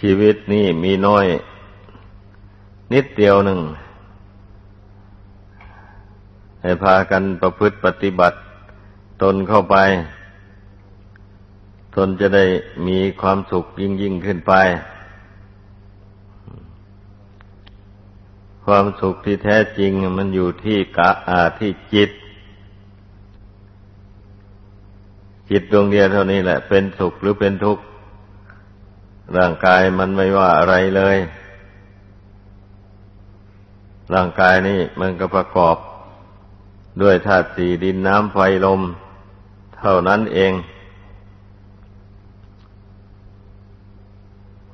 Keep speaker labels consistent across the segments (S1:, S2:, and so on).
S1: ชีวิตนี่มีน้อย นิดเดียวหนึ่ง ให้พากันประพฤติปฏิบัติ ตนเข้าไป ตนจะได้มีความสุขยิ่งยิ่งขึ้นไป ความสุขที่แท้จริงมันอยู่ที่กะอาที่จิต จิตดวงเดียวเท่านี้แหละ เป็นสุขหรือเป็นทุกข์ ร่างกายมันไม่ว่าอะไรเลย ร่างกายนี่มันก็ประกอบด้วยธาตุสี่ดินน้ำไฟลม เท่านั้นเอง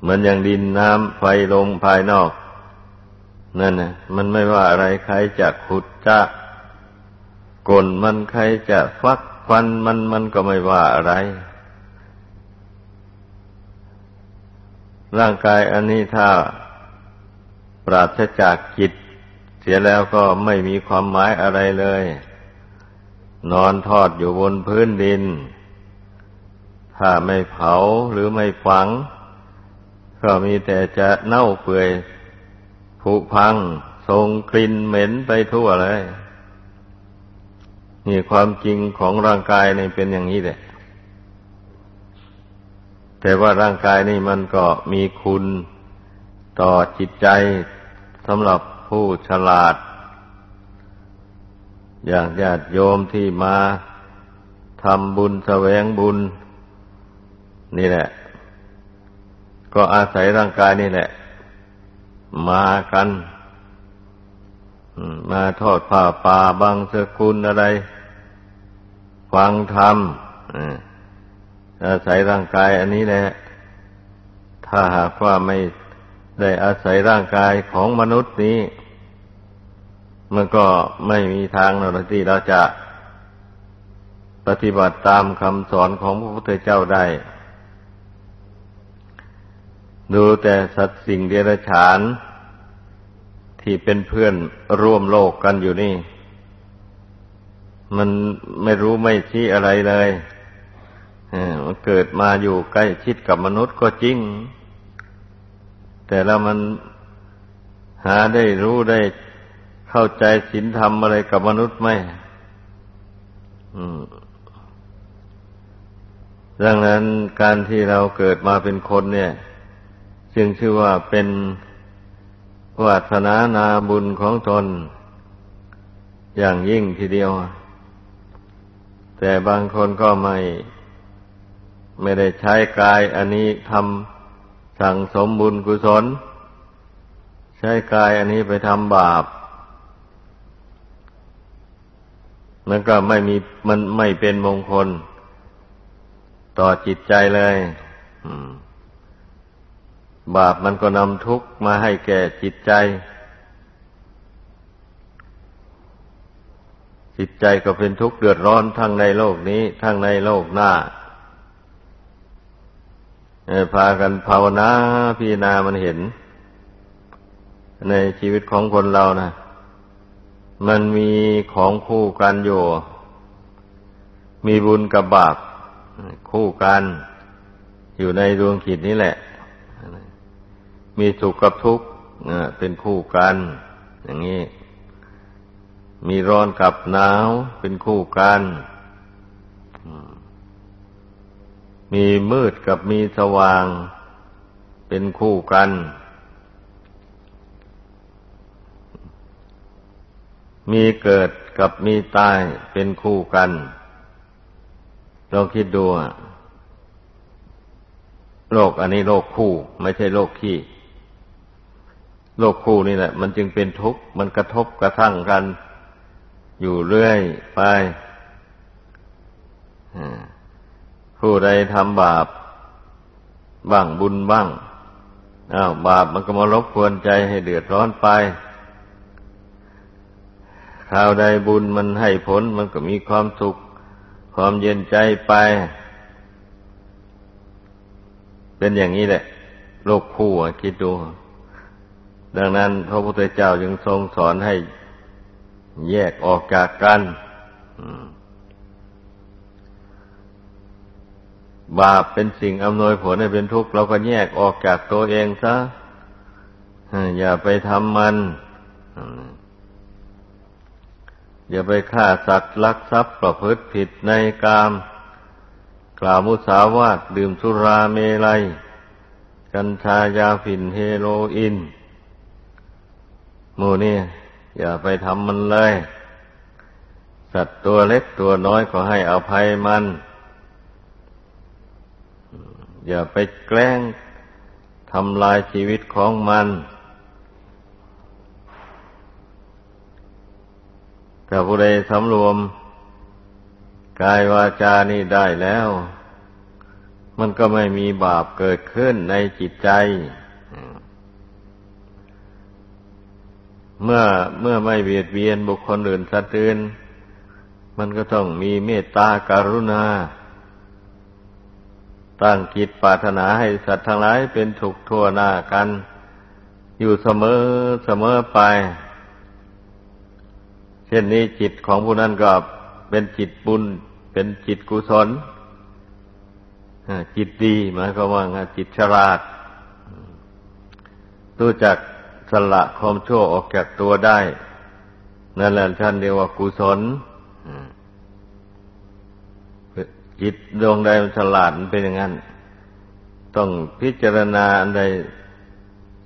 S1: เหมือนอย่างดินน้ำไฟลมภายนอก นั่นนะมันไม่ว่าอะไรใครจะขุดจะกลนมันใครจะฟักควันมันมันก็ไม่ว่าอะไร ร่างกายอันนี้ถ้าปราศจากจิต เสียแล้วก็ไม่มีความหมายอะไรเลย นอนทอดอยู่บนพื้นดิน ถ้าไม่เผาหรือไม่ฝัง ก็มีแต่จะเน่าเปื่อยผุพังส่งกลิ่นเหม็นไปทั่วเลย นี่ความจริงของร่างกายนี่เป็นอย่างนี้แหละ แต่ว่าร่างกายนี่มันก็มีคุณต่อจิตใจสำหรับผู้ฉลาด อย่างญาติโยมที่มาทำบุญแสวงบุญ นี่แหละ ก็อาศัยร่างกายนี่แหละ มากันมาทอดผ้าป่าบางสกุลอะไร ฟังธรรม อาศัยร่างกายอันนี้แหละ ถ้าหากว่าไม่ได้อาศัยร่างกายของมนุษย์นี้ มันก็ไม่มีทางเราที่เราจะปฏิบัติตามคำสอนของพระพุทธเจ้าได้ ดูแต่สัตว์สิ่งเดรัจฉาน ที่เป็นเพื่อนร่วมโลกกันอยู่นี่ มันไม่รู้ไม่ชี้อะไรเลย เกิดมาอยู่ใกล้ชิดกับมนุษย์ก็จริง แต่แล้วมันหาได้รู้ได้เข้าใจศีลธรรมอะไรกับมนุษย์ไหมดังนั้นการที่เราเกิดมาเป็นคนเนี่ย จึงชื่อว่าเป็นวาสนานาบุญของตน อย่างยิ่งทีเดียว แต่บางคนก็ไม่ ไม่ได้ใช้กายอันนี้ทำสั่งสมบุญกุศล ใช้กายอันนี้ไปทำบาป มันก็ไม่มีมันไม่เป็นมงคล ต่อจิตใจเลยบาปมันก็นำทุกข์มาให้แก่จิตใจ จิตใจก็เป็นทุกข์เดือดร้อนทั้งในโลกนี้ ทั้งในโลกหน้า พากันภาวนาพิจารณามันเห็น ในชีวิตของคนเรานะมันมีของคู่กันอยู่ มีบุญกับบาปคู่กันอยู่ในดวงขีดนี้แหละ มีสุขกับทุกข์เป็นคู่กัน อย่างนี้ มีร้อนกับหนาวเป็นคู่กัน มีมืดกับมีสว่างเป็นคู่กัน มีเกิดกับมีตายเป็นคู่กัน เราคิดดูโลกอันนี้โลกคู่ ไม่ใช่โลกขี้โลกคู่นี่แหละ มันจึงเป็นทุกข์มันกระทบกระทั่งกัน อยู่เรื่อยไปอ่า ผู้ใดทำบาป บ้างบุญบ้างอ้าวบาปมันก็มารบกวนใจให้เดือดร้อนไปคราวใดบุญมันให้ผลมันก็มีความสุข ความเย็นใจไป เป็นอย่างนี้แหละ โลกคู่คิดดู ดังนั้นพระพุทธเจ้าจึงทรงสอนให้แยกออกจากกัน อืม บาปเป็นสิ่งอำนวยผลให้เป็นทุกข์เราก็แยกออกจากตัวเองซะอย่าไปทำมัน อย่าไปฆ่าสัตว์ลักทรัพย์ประพฤติผิดในกาม กล่าวมุสาวาทดื่มสุราเมลัย กัญชายาฝิ่นเฮโรอีนมูนี่อย่าไปทำมันเลย สัตว์ตัวเล็กตัวน้อยก็ให้อภัยมัน อย่าไปแกล้งทำลายชีวิตของมันถ้าผู้ใดสำรวม กายวาจานี่ได้แล้ว มันก็ไม่มีบาปเกิดขึ้นในจิตใจ เมื่อเมื่อไม่เบียดเบียนบุคคลอื่นสัตว์อื่น มันก็ต้องมีเมตตาการุณา ตั้งจิตปรารถนาให้สัตว์ทั้งหลายเป็นถูกทั่วหน้ากัน อยู่เสมอเสมอไป เช่นนี้จิตของผู้นั้นก็เป็นจิตบุญ เป็นจิตกุศลจิตดีหมายความว่าจิตฉลาดรู้จักสละความชั่วออกจากตัวได้ นั่นแหละท่านเรียกว่ากุศล จิตดวงใดมันฉลาดมันเป็นอย่างนั้น ต้องพิจารณาอันใด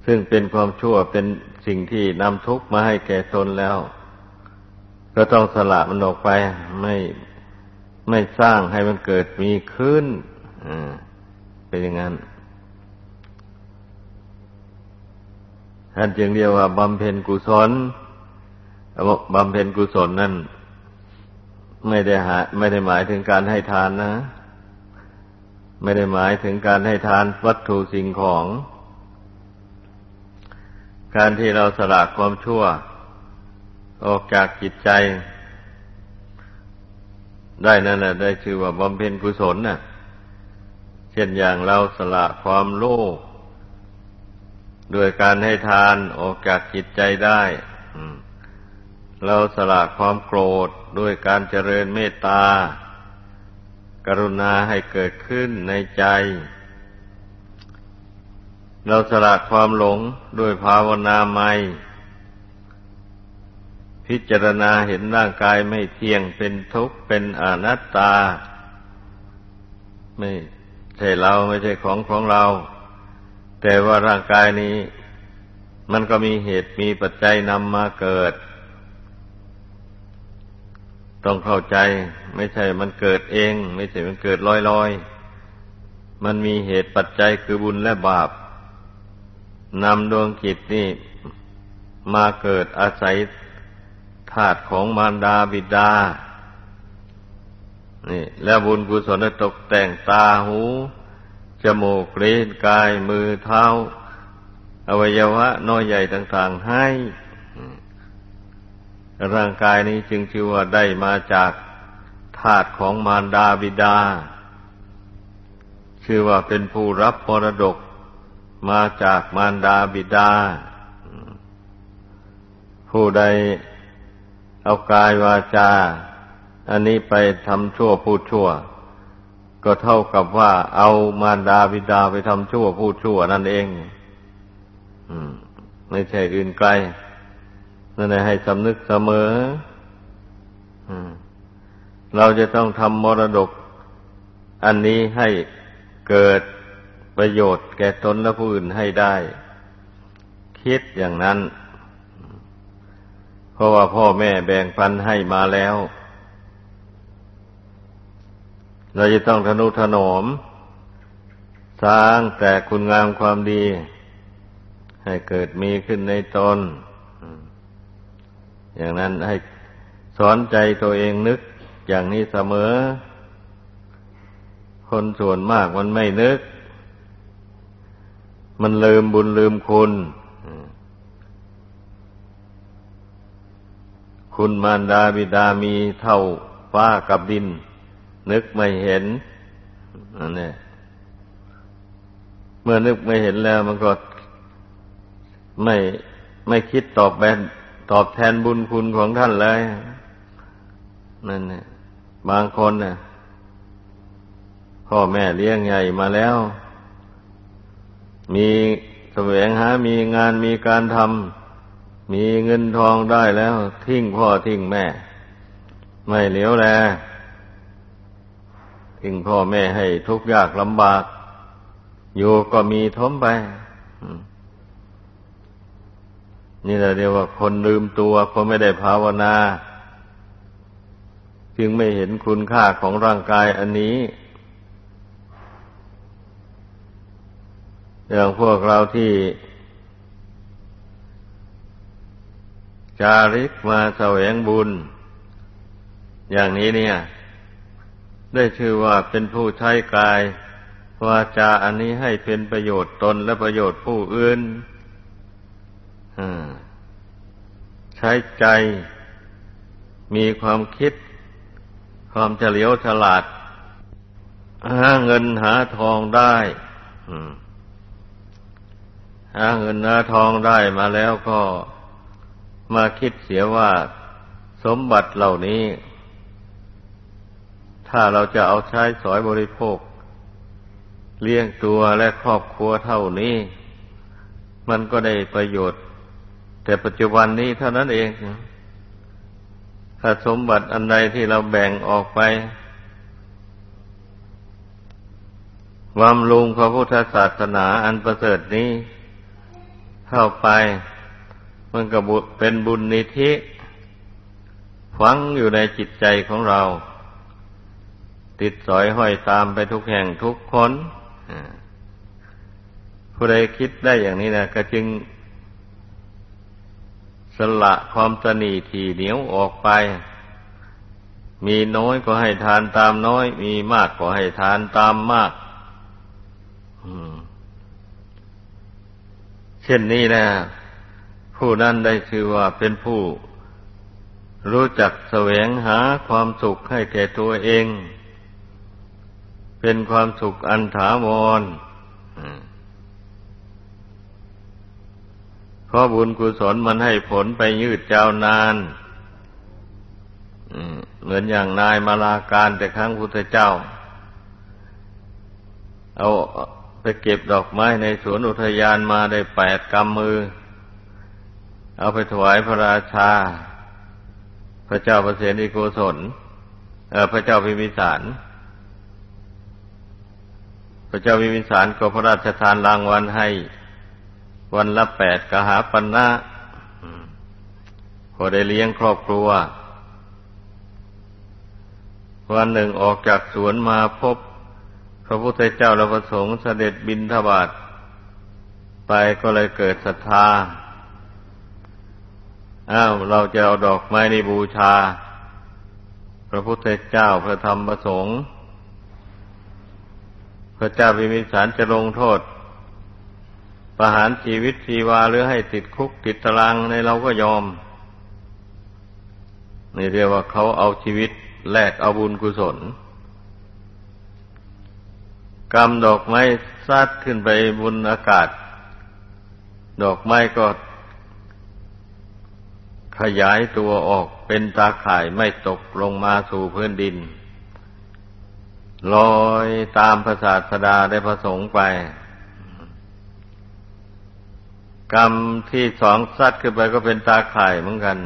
S1: ซึ่งเป็นความชั่วเป็นสิ่งที่นำทุกข์มาให้แก่ตนแล้ว ก็ต้องสละมันออกไป ไม่ไม่สร้างให้มันเกิดมีขึ้นเป็นอย่างนั้นท่านจึงเรียกว่าบำเพ็ญกุศลบำเพ็ญกุศลนั่น ไม่ได้หาไม่ได้หมายถึงการให้ทานนะ ไม่ได้หมายถึงการให้ทานวัตถุสิ่งของ การที่เราสละความชั่ว ออกจากจิตใจ ได้นั่นแหละได้ชื่อว่าบำเพ็ญกุศลน่ะ เช่นอย่างเราสละความโลภโดยการให้ทานออกจากจิตใจได้ เราสละความโกรธด้วยการเจริญเมตตา กรุณาให้เกิดขึ้นในใจ เราสละความหลงด้วยภาวนาใหม่พิจารณาเห็นร่างกายไม่เที่ยงเป็นทุกข์เป็นอนัตตา ไม่ใช่เราไม่ใช่ของของเรา แต่ว่าร่างกายนี้ มันก็มีเหตุมีปัจจัยนำมาเกิด ต้องเข้าใจ ไม่ใช่มันเกิดเอง ไม่ใช่มันเกิดลอยๆมันมีเหตุปัจจัยคือบุญและบาปนำดวงจิตนี่ มาเกิดอาศัยธาตุของมารดาบิดา นี่ แล้วบุญกุศลตกแต่งตาหู จมูกเลนกายมือเท้า อวัยวะน้อยใหญ่ต่าง ๆ ให้ ร่างกายนี้จึงชื่อว่าได้มาจากธาตุของมารดาบิดา ชื่อว่าเป็นผู้รับมรดกมาจากมารดาบิดา ผู้ใดเอากายวาจา อันนี้ไปทำชั่วพูดชั่ว ก็เท่ากับว่าเอามารดาบิดาไปทำชั่วพูดชั่วนั่นเอง ไม่ใช่อื่นไกล นั่นแหละให้สำนึกเสมอเราจะต้องทำมรดก อันนี้ให้เกิดประโยชน์แก่ตนและผู้อื่นให้ได้ คิดอย่างนั้น เพราะว่าพ่อแม่แบ่งปันให้มาแล้ว เราจะต้องทนุถนอม สร้างแต่คุณงามความดี ให้เกิดมีขึ้นในตน อย่างนั้นให้สอนใจตัวเองนึกอย่างนี้เสมอ คนส่วนมากมันไม่นึก มันลืมบุญลืมคุณ คุณมารดาบิดามีเท่าฟ้ากับดิน นึกไม่เห็นอันนี้เมื่อนึกไม่เห็นแล้วมันก็ไม่ไม่คิดตอบแบน ตอบแทนบุญคุณของท่านเลยนั่นเนี่ยบางคนเนี่ยพพ่อแม่เลี้ยงใหญ่มาแล้ว มีแสวงหา มีงานมีการทำมีเงินทองได้แล้ว ทิ้งพ่อทิ้งแม่ ไม่เหลียวแลทิ้งพ่อแม่ให้ทุกข์ยากลำบาก อยู่ก็มีทมไป นี่แหละเรียกว่าคนลืมตัวเพราะไม่ได้ภาวนา จึงไม่เห็นคุณค่าของร่างกายอันนี้ อย่างพวกเราที่จาริกมาแสวงบุญ อย่างนี้เนี่ย ได้ชื่อว่าเป็นผู้ใช้กายวาจาอันนี้ให้เป็นประโยชน์ตนและประโยชน์ผู้อื่น ใช้ใจมีความคิด ความเฉลียวฉลาด หาเงินหาทองได้หาเงินหาทองได้มาแล้วก็มาคิดเสียว่าสมบัติเหล่านี้ ถ้าเราจะเอาใช้สอยบริโภค เลี้ยงตัวและครอบครัวเท่านี้ มันก็ได้ประโยชน์ แต่ปัจจุบันนี้เท่านั้นเองถ้าสมบัติอันใดที่เราแบ่งออกไปวามลุงพระพุทธศาสนาอันประเสริฐนี้ เข้าไป มันก็เป็นบุญนิธิฝังอยู่ในจิตใจของเรา ติดสอยห้อยตามไปทุกแห่งทุกคนผู้ใดคิดได้อย่างนี้นะก็จึง ละความตนีทีเหนียวออกไป มีน้อยก็ให้ทานตามน้อย มีมากก็ให้ทานตามมากเช่นนี้นะ ผู้นั้นได้ชื่อว่าเป็นผู้ รู้จักแสวงหาความสุขให้แก่ตัวเอง เป็นความสุขอันถาวร เพราะบุญกุศลมันให้ผลไปยืดยาวนานเหมือนอย่างนายมาลาการแต่ครั้งพุทธเจ้า เอาไปเก็บดอกไม้ในสวนอุทยานมาได้แปดกำมือ เอาไปถวายพระราชา พระเจ้าประเสนิโกศลพระเจ้าพิมิสาร พระเจ้าพิมิสารก็พระราชทานรางวัลให้ วันละแปดกหาปันนะพอได้เลี้ยงครอบครัว วันหนึ่งออกจากสวนมาพบ พระพุทธเจ้าและพระสงฆ์เสด็จบินทบาทไปก็เลยเกิดศรัทธา อ้าวเราจะเอาดอกไม้ในบูชา พระพุทธเจ้าพระธรรมพระสงฆ์พระเจ้าพิมิสารจะลงโทษ ประหารชีวิตชีวาหรือให้ติดคุกติดตารางในเราก็ยอมนี่เรียกว่าเขาเอาชีวิตแลกเอาบุญกุศลกำดอกไม้ซัดขึ้นไปบนอากาศ ดอกไม้ก็ ขยายตัวออกเป็นตาข่ายไม่ตกลงมาสู่พื้นดินลอยตามพระศาสดาได้ประสงค์ไป กรรมที่สองซัดขึ้นไปก็เป็นตาข่ายเหมือนกัน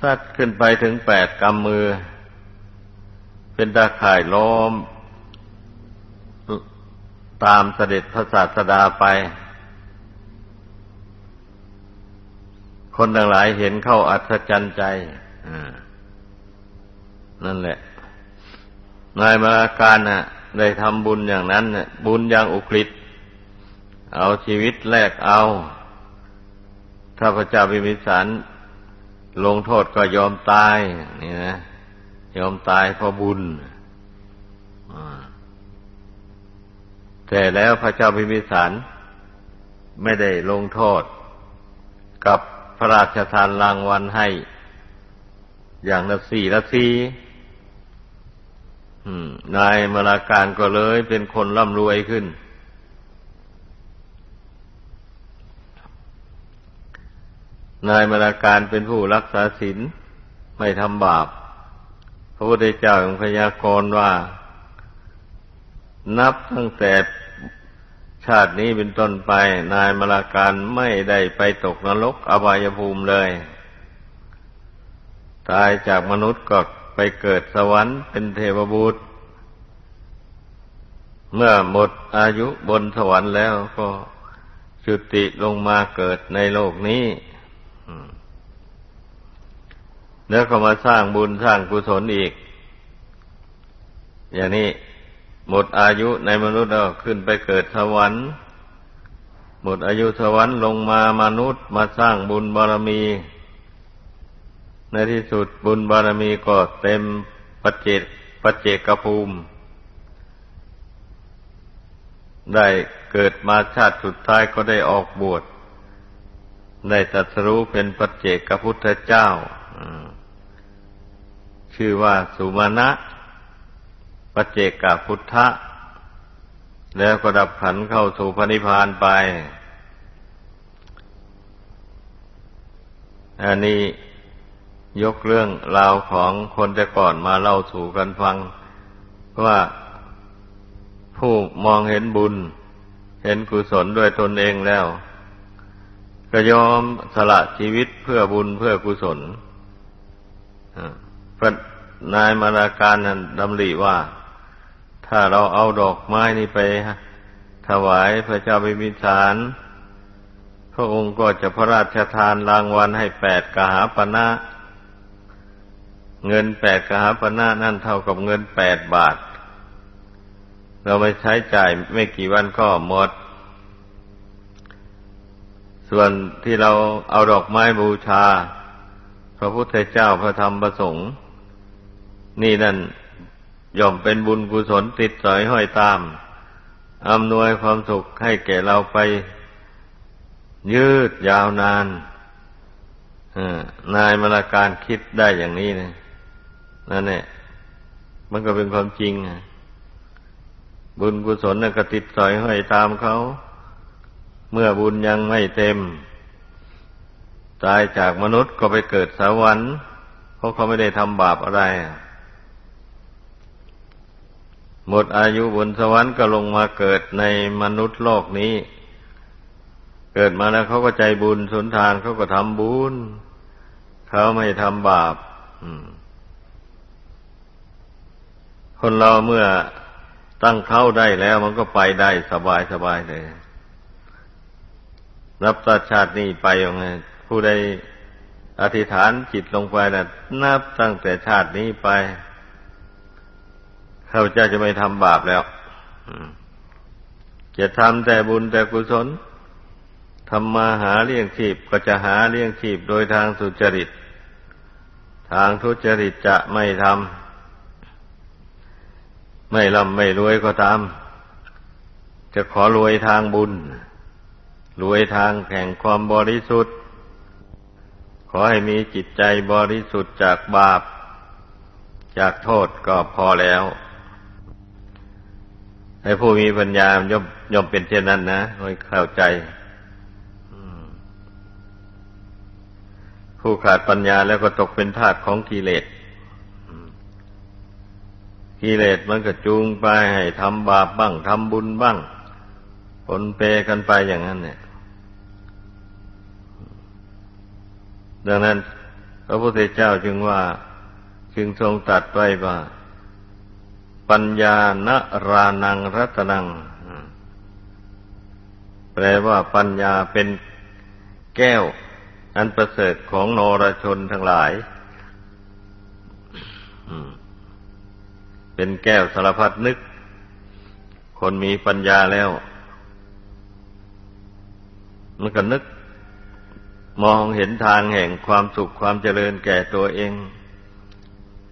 S1: ซัดขึ้นไปถึงแปดกำมือ เป็นตาข่ายล้อม ตามเสด็จพระศาสดาไป คนทั้งหลายเห็นเข้าอัศจรรย์ใจนั่นแหละ นายมาการน่ะ ได้ทำบุญอย่างนั้นน่ะบุญอย่างอุกฤษ เอาชีวิตแลกเอา ถ้าพระเจ้าพิมิสารลงโทษก็ยอมตายนี่นะยอมตายเพราะบุญแต่แล้วพระเจ้าพิมิสารไม่ได้ลงโทษ กับพระราชทานรางวัลให้ อย่างละสี่ละสี่นายมราการก็เลยเป็นคนร่ำรวยขึ้น นายมราการเป็นผู้รักษาศีลไม่ทำบาป พระพุทธเจ้าของพยากรณ์ว่า นับตั้งแต่ชาตินี้เป็นต้นไป นายมราการไม่ได้ไปตกนรกอบายภูมิเลย ตายจากมนุษย์ก็ไปเกิดสวรรค์เป็นเทวบุตร เมื่อหมดอายุบนสวรรค์แล้วก็จุติลงมาเกิดในโลกนี้ แล้วก็มาสร้างบุญสร้างกุศลอีก อย่างนี้หมดอายุในมนุษย์แล้วขึ้นไปเกิดสวรรค์หมดอายุสวรรค์ลงมามนุษย์มาสร้างบุญบารมี ในที่สุดบุญบารมีก็เต็มปัจเจกปัจเจกภูมิ ได้เกิดมาชาติสุดท้ายก็ได้ออกบวช ได้ตรัสรู้เป็นปัจเจกพุทธเจ้า ชื่อว่าสุมาณะปัจเจกพุทธะ แล้วก็ดับขันเข้าสู่พระนิพพานไป อันนี้ยกเรื่องราวของคนแต่ก่อนมาเล่าสู่กันฟัง ว่าผู้มองเห็นบุญ เห็นกุศลด้วยตนเองแล้ว ก็ยอมสละชีวิตเพื่อบุญเพื่อกุศล พระนายมาราการนั้นดำริว่า ถ้าเราเอาดอกไม้นี่ไปถวายพระเจ้าพิมิสาร พระองค์ก็จะพระราชทานรางวัลให้แปดกหาปณะเงินแปดกหาปณะนั่นเท่ากับเงินแปดบาท เราไปใช้จ่ายไม่กี่วันก็หมด ส่วนที่เราเอาดอกไม้บูชา พระพุทธเจ้าพระธรรมพระสงฆ์ นี่นั่นย่อมเป็นบุญกุศลติดสอยห้อยตาม อำนวยความสุขให้แก่เราไป ยืดยาวนานนายมรการคิดได้อย่างนี้นะนั่นแหละมันก็เป็นความจริงบุญกุศลก็ติดสอยห้อยตามเขาเมื่อบุญยังไม่เต็ม ตายจากมนุษย์ก็ไปเกิดสวรรค์เพราะเขาไม่ได้ทำบาปอะไร หมดอายุบนสวรรค์ก็ลงมาเกิดในมนุษย์โลกนี้ เกิดมาแล้วเขาก็ใจบุญสนทานเขาก็ทำบุญเขาไม่ทำบาปคนเราเมื่อตั้งเข้าได้แล้วมันก็ไปได้สบายสบายเลยรับตาชาตินี้ไปยังไงผู้ใดอธิษฐานจิตลงไปนะนับตั้งแต่ชาตินี้ไป ข้าพเจ้าจะไม่ทำบาปแล้วจะทำแต่บุญแต่กุศลทำมาหาเลี้ยงชีพก็จะหาเลี้ยงชีพโดยทางสุจริต ทางทุจริตจะไม่ทำไม่ร่ำไม่รวยก็ตาม จะขอรวยทางบุญ รวยทางแห่งความบริสุทธิ์ ขอให้มีจิตใจบริสุทธิ์จากบาป จากโทษก็พอแล้ว ให้ผู้มีปัญญาย่อมย่อมเป็นเช่นนั้นนะให้เข้าใจผู้ขาดปัญญาแล้วก็ตกเป็นทาสของกิเลสกิเลสมันก็จูงไปให้ทำบาปบ้างทำบุญบ้างผลเปกันไปอย่างนั้น เนี่ย ดังนั้น พระพุทธเจ้าจึงว่า จึงทรงตัดไว้ว่า ปัญญานรานังรัตนัง แปลว่าปัญญาเป็นแก้ว อันประเสริฐของนรชนทั้งหลาย เป็นแก้วสารพัดนึก คนมีปัญญาแล้ว มันก็นึก มองเห็นทางแห่งความสุขความเจริญแก่ตัวเอง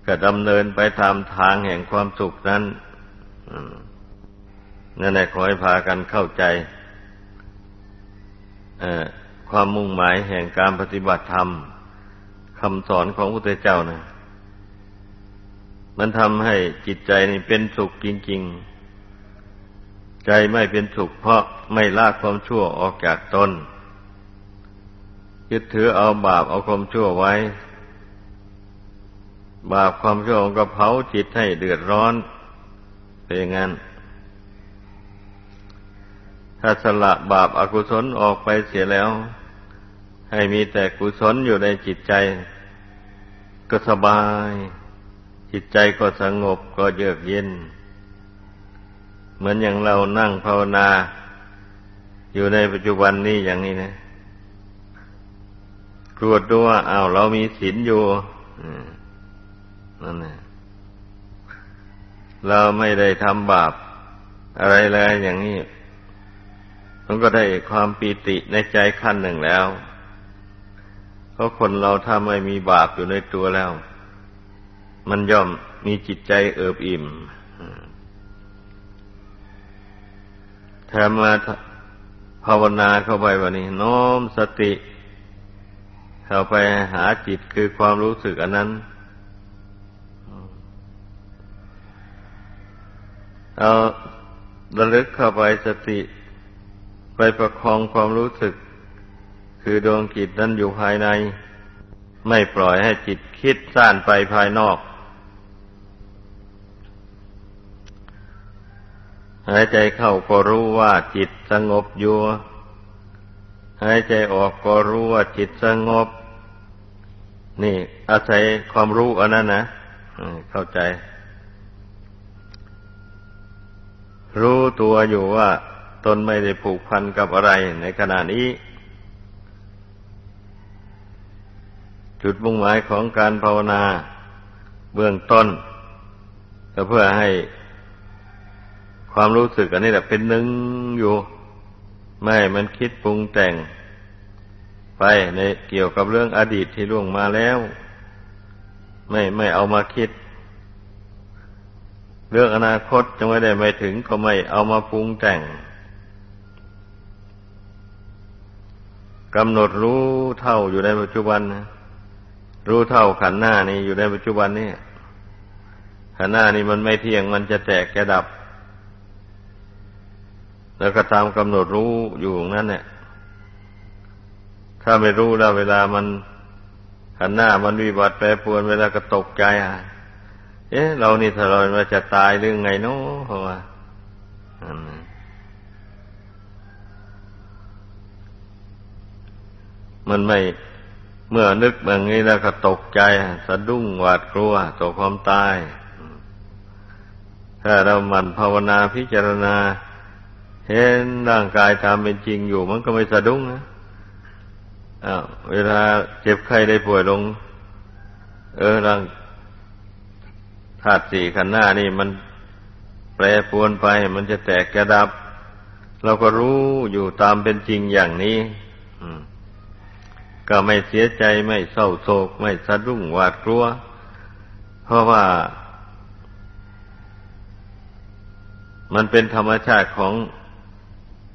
S1: ก็ดำเนินไปตามทางแห่งความสุขนั้นนั่นแหละขอให้พากันเข้าใจความมุ่งหมายแห่งการปฏิบัติธรรมคำสอนของพระพุทธเจ้านะมันทำให้จิตใจนี่เป็นสุขจริง ๆ ใจไม่เป็นสุขเพราะไม่ละความชั่วออกจากตนยึดถือเอาบาปเอาความชั่วไว้ บาปความชั่วก็เผาจิตให้เดือดร้อนเป็นอย่างนั้น ถ้าสละบาปอากุศลออกไปเสียแล้ว ให้มีแต่กุศลอยู่ในจิตใจ ก็สบาย จิตใจก็สงบก็เยือกเย็น เหมือนอย่างเรานั่งภาวนา อยู่ในปัจจุบันนี้อย่างนี้นะกรวดดูว่าอ้าวเรามีศีลอยู่ นั่นแหละเราไม่ได้ทำบาปอะไรเลยอย่างนี้ มันก็ได้ความปีติในใจขั้นหนึ่งแล้ว เพราะคนเราถ้าไม่มีบาปอยู่ในตัวแล้ว มันย่อมมีจิตใจเอิบอิ่มถ้ามาภาวนาเข้าไปวันนี้ น้อมสติ เข้าไปหาจิตคือความรู้สึกอันนั้น เอาระลึกเข้าไปสติ ไปประคองความรู้สึก คือดวงจิตนั้นอยู่ภายใน ไม่ปล่อยให้จิตคิดซ่านไปภายนอก หายใจเข้าก็รู้ว่าจิตสงบอยู่ หายใจออกก็รู้ว่าจิตสงบ นี่ อาศัยความรู้อันนั้นนะเข้าใจ รู้ตัวอยู่ว่าตนไม่ได้ผูกพันกับอะไรในขณะนี้ จุดมุ่งหมายของการภาวนาเบื้องต้น ก็เพื่อให้ความรู้สึกอันนี้แหละเป็นหนึ่งอยู่ ไม่มันคิดปรุงแต่ง ไปในเกี่ยวกับเรื่องอดีตที่ล่วงมาแล้ว ไม่ไม่เอามาคิด เรื่องอนาคตจะไม่ได้ไม่ถึงก็ไม่เอามาปรุงแต่งกำหนดรู้เท่าอยู่ในปัจจุบันนะรู้เท่าขันหน้านี่อยู่ในปัจจุบันนี่ขันหน้านี่มันไม่เที่ยงมันจะแตกแกดับ แล้วก็ตามกำหนดรู้อยู่นั่นเนี่ยถ้าไม่รู้แล้วเวลามันขันหน้ามันวิบัติแปรปรวนเวลาก็ตกใจอะ เอ๊ะ เรานี่ถ้าเรามาจะตายหรือไงเนาะเพราะว่ามันไม่เมื่อนึกแบบนี้แล้วก็ตกใจ สะดุ้งหวาดกลัวต่อความตาย ถ้าเราหมั่นภาวนาพิจารณา เห็นร่างกายตามเป็นจริงอยู่ มันก็ไม่สะดุ้งนะเวลาเจ็บไข้ได้ป่วยลง เออร่าง ธาตุสี่ขันหน้านี่มันแปรปวนไป มันจะแตกกระดับ เราก็รู้อยู่ตามเป็นจริงอย่างนี้ก็ไม่เสียใจไม่เศร้าโศก ไม่สะดุ้งหวาดกลัว เพราะว่า มันเป็นธรรมชาติของ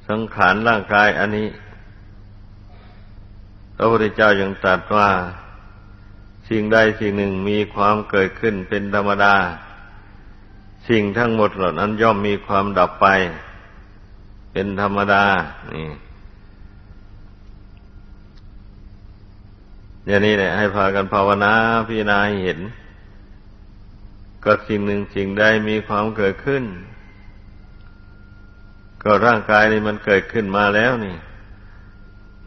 S1: สังขารร่างกายอันนี้พระพุทธเจ้ายังตรัสว่า สิ่งใดสิ่งหนึ่งมีความเกิดขึ้นเป็นธรรมดา สิ่งทั้งหมดเหล่านั้นย่อมมีความดับไป เป็นธรรมดา นี่ อย่างนี้แหละ ให้พากันภาวนาพิจารณาเห็น ก็สิ่งหนึ่งสิ่งใดมีความเกิดขึ้น ก็ร่างกายนี่มันเกิดขึ้นมาแล้วนี่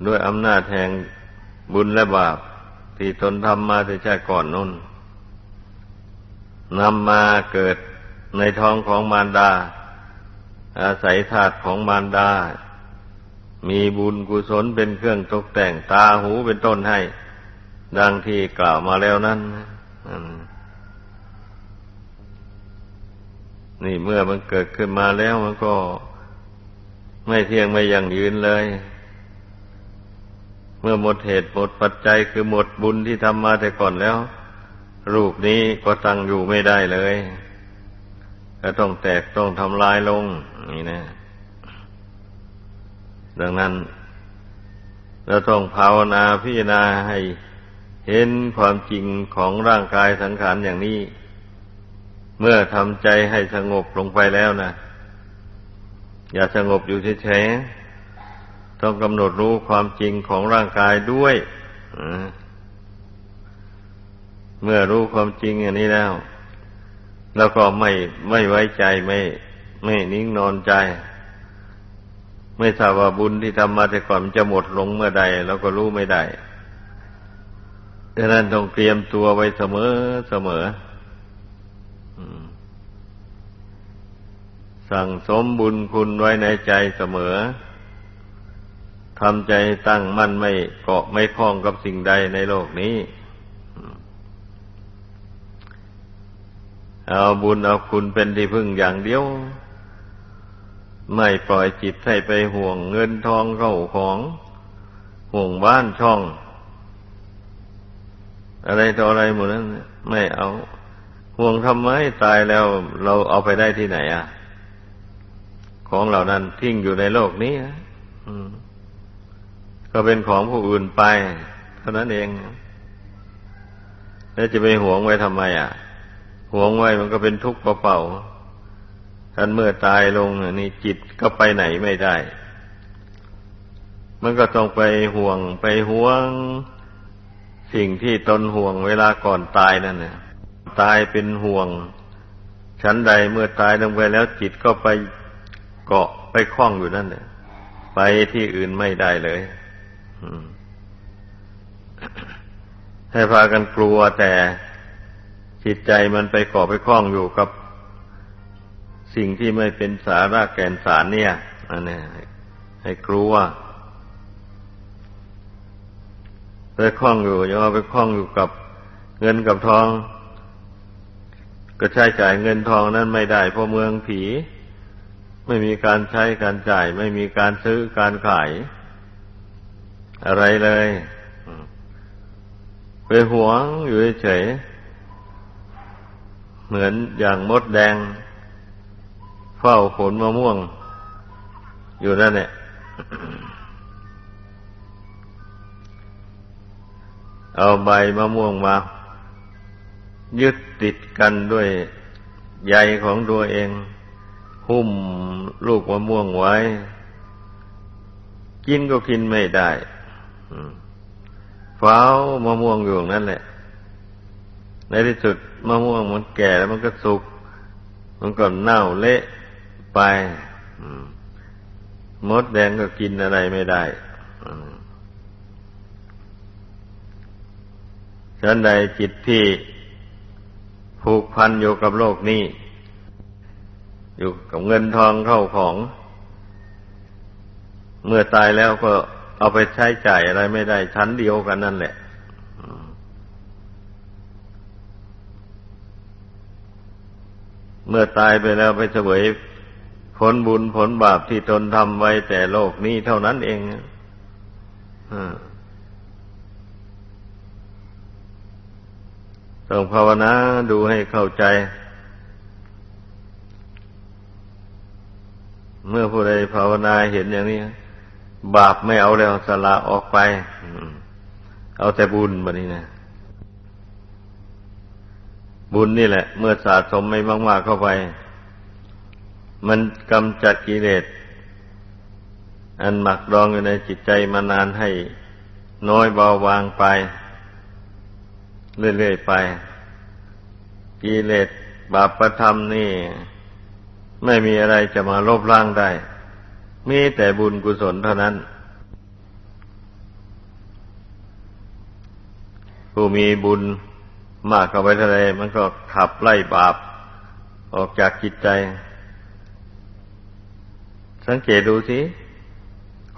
S1: ด้วยอำนาจแห่งบุญและบาป ที่ตนทำมาแต่ชาติก่อนนุ่นนำมาเกิดในท้องของมารดา อาศัยธาตุของมารดา มีบุญกุศลเป็นเครื่องตกแต่งตาหูเป็นต้นให้ ดังที่กล่าวมาแล้วนั้นนี่เมื่อมันเกิดขึ้นมาแล้วมันก็ไม่เที่ยงไม่ยั่งยืนเลย มื่อหมดเหตุหมดปัจจัยคือหมดบุญที่ทำมาแต่ก่อนแล้ว รูปนี้ก็ตั้งอยู่ไม่ได้เลยก็ต้องแตกต้องทำลายลงนี่นะ ดังนั้นเราต้องภาวนาพิจารณาให้เห็นความจริงของร่างกายสังขารอย่างนี้ เมื่อทำใจให้สงบลงไปแล้วนะอย่าสงบอยู่เฉยๆ ต้องกำหนดรู้ความจริงของร่างกายด้วยเมื่อรู้ความจริงอย่างนี้แล้ว แล้วก็ไม่ไม่ไว้ใจไม่ไม่นิ่งนอนใจ ไม่ทราบว่าบุญที่ทำมาแต่ก่อนมันจะหมดลงเมื่อใดเราก็รู้ไม่ได้ดังนั้นต้องเตรียมตัวไว้เสมอเสมอสั่งสมบุญคุณไว้ในใจเสมอ ทำใจตั้งมั่นไม่เกาะไม่คล้องกับสิ่งใดในโลกนี้ เอาบุญเอาคุณเป็นที่พึ่งอย่างเดียว ไม่ปล่อยจิตให้ไปห่วงเงินทองเข้าของห่วงบ้านช่อง อะไรต่ออะไรหมดนั้นไม่เอาห่วงทำไมตายแล้วเราเอาไปได้ที่ไหนอะ ของเหล่านั้นทิ้งอยู่ในโลกนี้อืม ก็เป็นของผู้อื่นไป เท่านั้นเอง แล้วจะไปหวงไว้ทำไมอะ หวงไว้มันก็เป็นทุกข์เปล่าๆท่านเมื่อตายลงนี่จิตก็ไปไหนไม่ได้ มันก็ต้องไปห่วงไปห่วง สิ่งที่ตนห่วงเวลาก่อนตายนั่นเนี่ยตายเป็นห่วง ชั้นใดเมื่อตายลงไปแล้วจิตก็ไปเกาะไปคล้องอยู่นั่นเนี่ยไปที่อื่นไม่ได้เลย ให้พากันกลัวแต่จิตใจมันไปเกาะไปคล้องอยู่กับ สิ่งที่ไม่เป็นสาระแก่นสารเนี่ยอันนี้ให้กลัวไปคล้องอยู่อย่าเอาไปคล้องอยู่กับเงินกับทอง ก็ใช้จ่ายเงินทองนั้นไม่ได้เพราะเมืองผี ไม่มีการใช้การจ่าย ไม่มีการซื้อการขาย อะไรเลยไปหวงอยู่เฉยเหมือนอย่างมดแดง เฝ้าผลมะม่วง อยู่นั่นเนี่ยเอาใบมะม่วงมา ยึดติดกันด้วยใยของตัวเอง หุ้มลูกมะม่วงไว้ กินก็กินไม่ได้ เฝ้ามะม่วงอยู่นั่นแหละ ในที่สุดมะม่วงมันแก่แล้วมันก็สุก มันก็เน่าเละไปมดแดงก็กินอะไรไม่ได้ฉันใดจิตที่ผูกพันอยู่กับโลกนี้ อยู่กับเงินทองเข้าของ เมื่อตายแล้วก็ เอาไปใช้จ่ายอะไรไม่ได้ชั้นเดียวกันนั่นแหละเมื่อตายไปแล้วไปเสวยผลบุญผลบาปที่ตนทำไว้แต่โลกนี้เท่านั้นเองต้องภาวนาดูให้เข้าใจ เมื่อผู้ใดภาวนาเห็นอย่างนี้ บาปไม่เอาแล้วสละออกไป เอาแต่บุญแบบนี้นะ บุญนี่แหละ เมื่อสะสมไม่มากๆเข้าไป มันกำจัดกิเลสอันหมักดองอยู่ในจิตใจมานานให้น้อยเบาบางไป เรื่อยๆไป กิเลสบาปประธรรมนี่ ไม่มีอะไรจะมาลบล้างได้ มีแต่บุญกุศลเท่านั้น ผู้มีบุญมากเข้าไปทะเลมันก็ขับไล่บาป ออกจากจิตใจ สังเกตดูสิ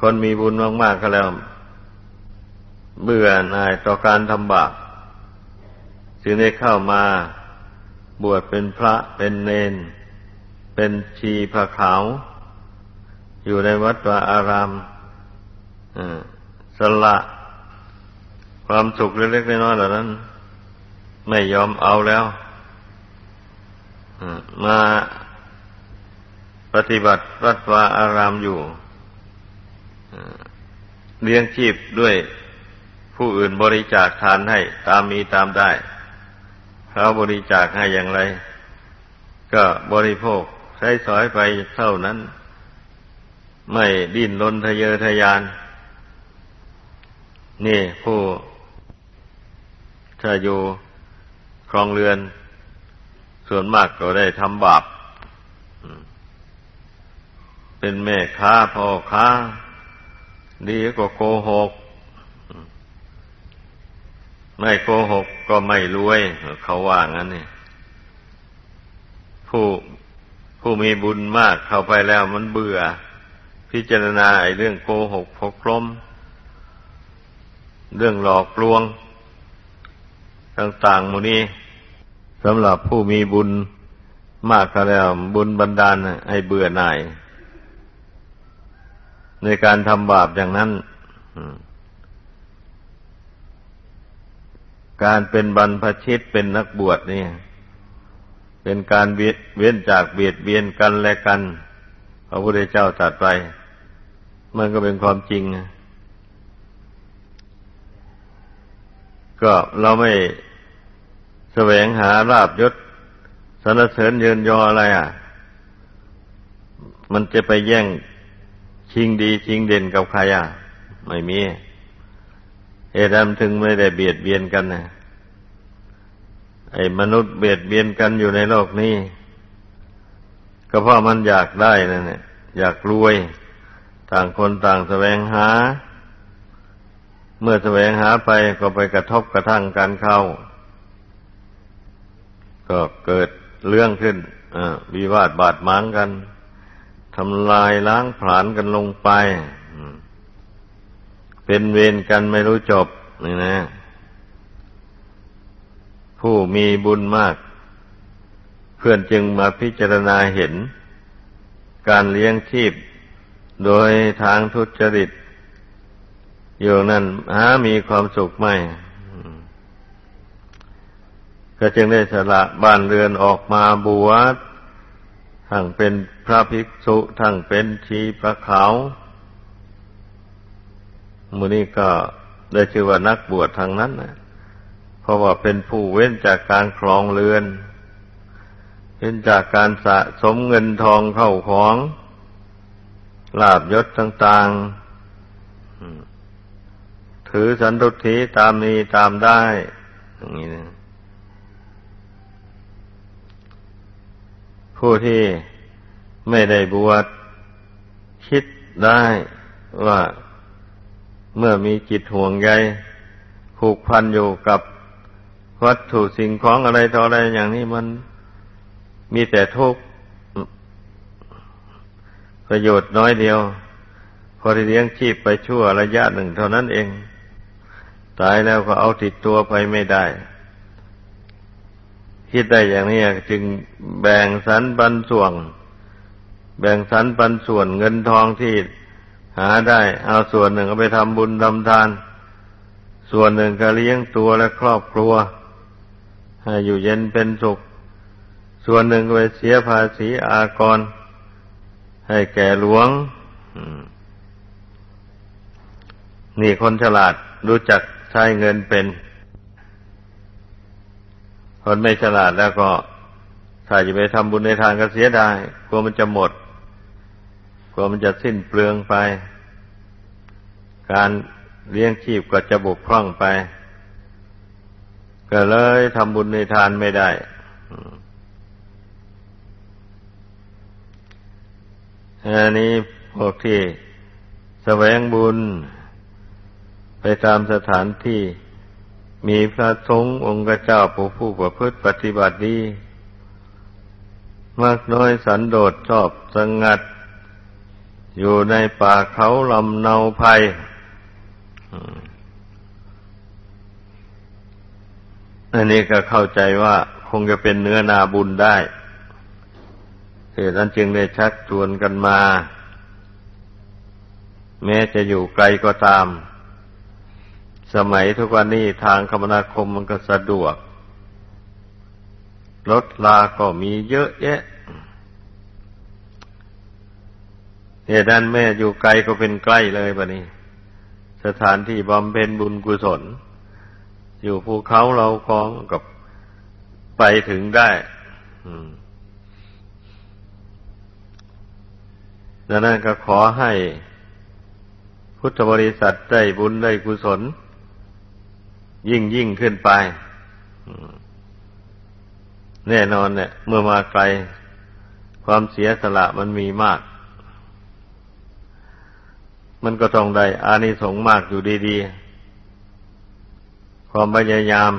S1: คนมีบุญมากๆก็แล้ว เบื่อหน่ายต่อการทำบาปจึงได้เข้ามาบวชเป็นพระเป็นเนน เป็นชีพระขาว อยู่ในวัดวาอารามสละความสุขเล็กๆน้อยๆเหล่านั้น ไม่ยอมเอาแล้วมาปฏิบัติวัดวาอารามอยู่เลี้ยงชีพด้วยผู้อื่นบริจาคทานให้ตามมีตามได้เขาบริจาคให้อย่างไร ก็บริโภคใช้สอยไปเท่านั้น ไม่ดิ้นรนทะเยอทะยาน นี่ผู้ถ้าอยู่ครองเรือน ส่วนมากก็ได้ทำบาปเป็นแม่ค้าพ่อค้า ดีกว่าโกหก ไม่โกหกก็ไม่รวย เขาว่างั้นนี่ผู้ผู้มีบุญมากเข้าไปแล้วมันเบื่อ พิจารณาไอ้เรื่องโกหกพกลม เรื่องหลอกลวง ต่างๆมูนี้สำหรับผู้มีบุญมากแล้วบุญบันดาลให้เบื่อหน่าย ในการทำบาปอย่างนั้นการเป็นบรรพชิตเป็นนักบวชนี่เป็นการเว้นจากเบียดเบียนกันและกัน พระพุทธเจ้าตรัสไป มันก็เป็นความจริงก็เราไม่แสวงหาราบยศสรรเสริญเยินยออะไรอะ มันจะไปแย่งชิงดีชิงเด่นกับใครอะ ไม่มีเอรัมถึงไม่ได้เบียดเบียนกันนะไอ้มนุษย์เบียดเบียนกันอยู่ในโลกนี้ ก็เพราะมันอยากได้นั่นแหละอยากรวย ต่างคนต่างแสวงหา เมื่อแสวงหาไปก็ไปกระทบกระทั่งกันเข้า ก็เกิดเรื่องขึ้นวิวาทบาดหมางกันทำลายล้างผลาญกันลงไป เป็นเวรกันไม่รู้จบนี่นะ ผู้มีบุญมาก เพื่อนจึงมาพิจารณาเห็น การเลี้ยงชีพ โดยทางทุจริตอยู่นั้นหามีความสุขไม่ก็จึงได้สละบ้านเรือนออกมาบวชทั้งเป็นพระภิกษุทั้งเป็นชีพระขาวมูนี้ก็ได้ชื่อว่านักบวชทางนั้นนะราะว่าเป็นผู้เว้นจากการครองเรือนเว้นจากการสะสมเงินทองเข้าของ ลาบยศต่างๆ ถือสันตุถีตามนี้ตามได้ อย่างนี้นะผู้ที่ไม่ได้บวชคิดได้ว่าเมื่อมีจิตห่วงใยผูกพันอยู่กับวัตถุสิ่งของอะไรต่ออะไรอย่างนี้มันมีแต่ทุกข์ ประโยชน์น้อยเดียว พอเลี้ยงชีพไปชั่วระยะหนึ่งเท่านั้นเอง ตายแล้วก็เอาติดตัวไปไม่ได้ คิดได้อย่างนี้จึงแบ่งสรรปันส่วน แบ่งสรรปันส่วนเงินทองที่หาได้ เอาส่วนหนึ่งเอาไปทำบุญทำทาน ส่วนหนึ่งก็เลี้ยงตัวและครอบครัว ให้อยู่เย็นเป็นสุข ส่วนหนึ่งไปเสียภาษีอากร ให้แก่หลวงนี่คนฉลาดรู้จักใช้เงินเป็น คนไม่ฉลาดแล้วก็ถ้าจะไปทำบุญในทางก็เสียได้กลัวมันจะหมดกลัวมันจะสิ้นเปลืองไป การเลี้ยงชีพก็จะบกพร่องไป ก็เลยทำบุญในทานไม่ได้ อันนี้พวกที่แสวงบุญ ไปตามสถานที่มีพระสงฆ์องค์เจ้าผู้ผู้ประพฤติปฏิบัติดี มากน้อยสันโดษชอบสงัด อยู่ในป่าเขาลำเนาภัยอันนี้ก็เข้าใจว่าคงจะเป็นเนื้อนาบุญได้ เหตุนั้นจึงได้ชักชวนกันมา แม้จะอยู่ไกลก็ตาม สมัยทุกวันนี้ทางคมนาคมมันก็สะดวก รถลาก็มีเยอะแยะเหตุนั้นแม่อยู่ไกลก็เป็นใกล้เลยบะนี้ สถานที่บำเพ็ญบุญกุศล อยู่ภูเขาเรากองกับไปถึงได้ ดังนั้นก็ขอให้พุทธบริษัทได้บุญได้กุศล ยิ่งยิ่งขึ้นไปแน่นอนเนี่ย เมื่อมาไกล ความเสียสละมันมีมาก มันก็ต้องได้อานิสงส์มากอยู่ดีๆ ความพยายาม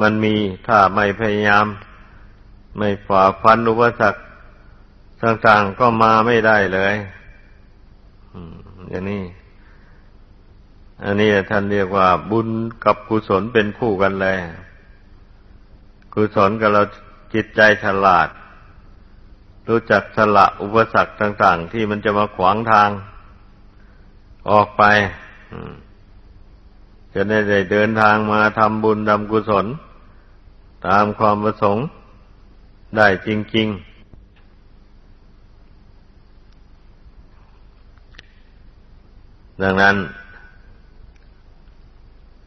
S1: มันมีถ้าไม่พยายาม ไม่ฝ่าฟันอุปสรรค ต่างๆก็มาไม่ได้เลยอย่างนี้อันนี้ท่านเรียกว่า บุญกับกุศลเป็นคู่กันเลย กุศลกับเราจิตใจฉลาด รู้จักสละอุปสรรคต่าง ๆ ที่มันจะมาขวางทาง ออกไปจะได้เดินทางมาทำบุญทำกุศล ตามความประสงค์ได้จริง ๆ ดังนั้น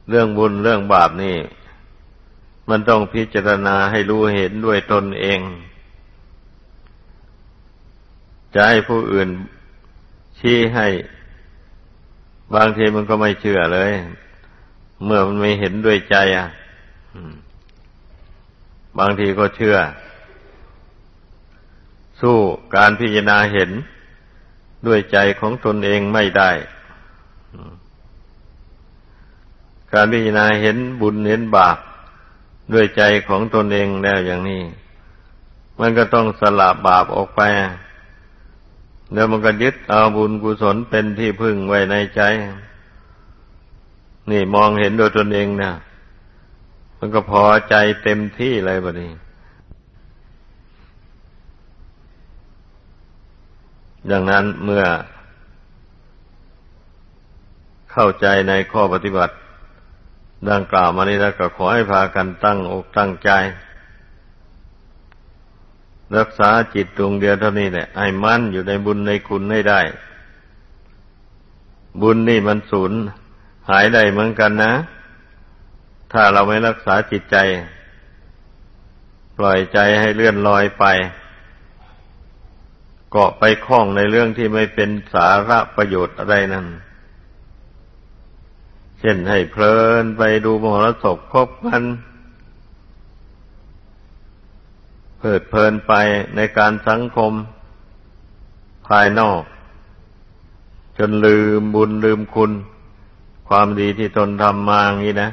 S1: เรื่องบุญเรื่องบาปนี่ มันต้องพิจารณาให้รู้เห็นด้วยตนเอง จะให้ผู้อื่นชี้ให้ บางทีมันก็ไม่เชื่อเลย เมื่อมันไม่เห็นด้วยใจอะบางทีก็เชื่อ สู้การพิจารณาเห็นด้วยใจของตนเองไม่ได้ การพิจารณาเห็นบุญเห็นบาปด้วยใจของตนเองแล้วอย่างนี้ มันก็ต้องสละบาปออกไป แล้วมันก็ยึดเอาบุญกุศลเป็นที่พึ่งไว้ในใจ นี่มองเห็นโดยตนเองนะมันก็พอใจเต็มที่เลยบนี้ ดังนั้นเมื่อ เข้าใจในข้อปฏิบัติ ดังกล่าวมานี้แล้วก็ขอให้พากันตั้งอกตั้งใจ รักษาจิตดวงเดียวเท่านี้แหละให้มั่นอยู่ในบุญในคุณให้ได้ บุญนี่มันสูญหายได้เหมือนกันนะ ถ้าเราไม่รักษาจิตใจ ปล่อยใจให้เลื่อนลอยไปเกาะไปคล้องในเรื่องที่ไม่เป็นสาระประโยชน์อะไรนั่น ช่นให้เพลินไปดูมหรสพคบกันเพิดเพลินไปในการสังคมภายนอก จนลืมบุญลืมคุณ ความดีที่ตนทำมาอย่างนี้นะ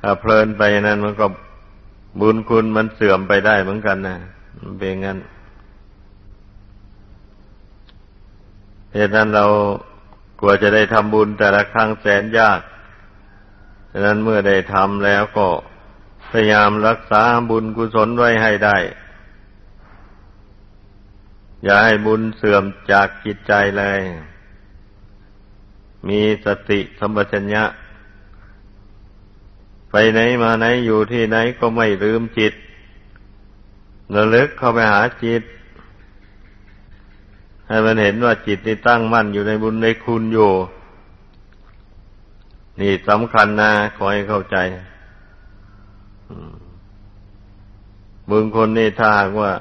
S1: ถ้าเพลินไปนั้นมันก็บุญคุณมันเสื่อมไปได้เหมือนกันนะมันเป็นงั้นเหตุนั้นเรา กว่าจะได้ทำบุญแต่ละครั้งแสนยากฉะนั้นเมื่อได้ทำแล้วก็พยายามรักษาบุญกุศลไว้ให้ได้ อย่าให้บุญเสื่อมจากจิตใจเลย มีสติสัมปชัญญะ ไปไหนมาไหนอยู่ที่ไหนก็ไม่ลืมจิตระลึกเข้าไปหาจิต ให้มันเห็นว่าจิตนี่ตั้งมั่นอยู่ในบุญในคุณอยู่ นี่สำคัญนะขอให้เข้าใจบุญคนนี่ถ้าว่า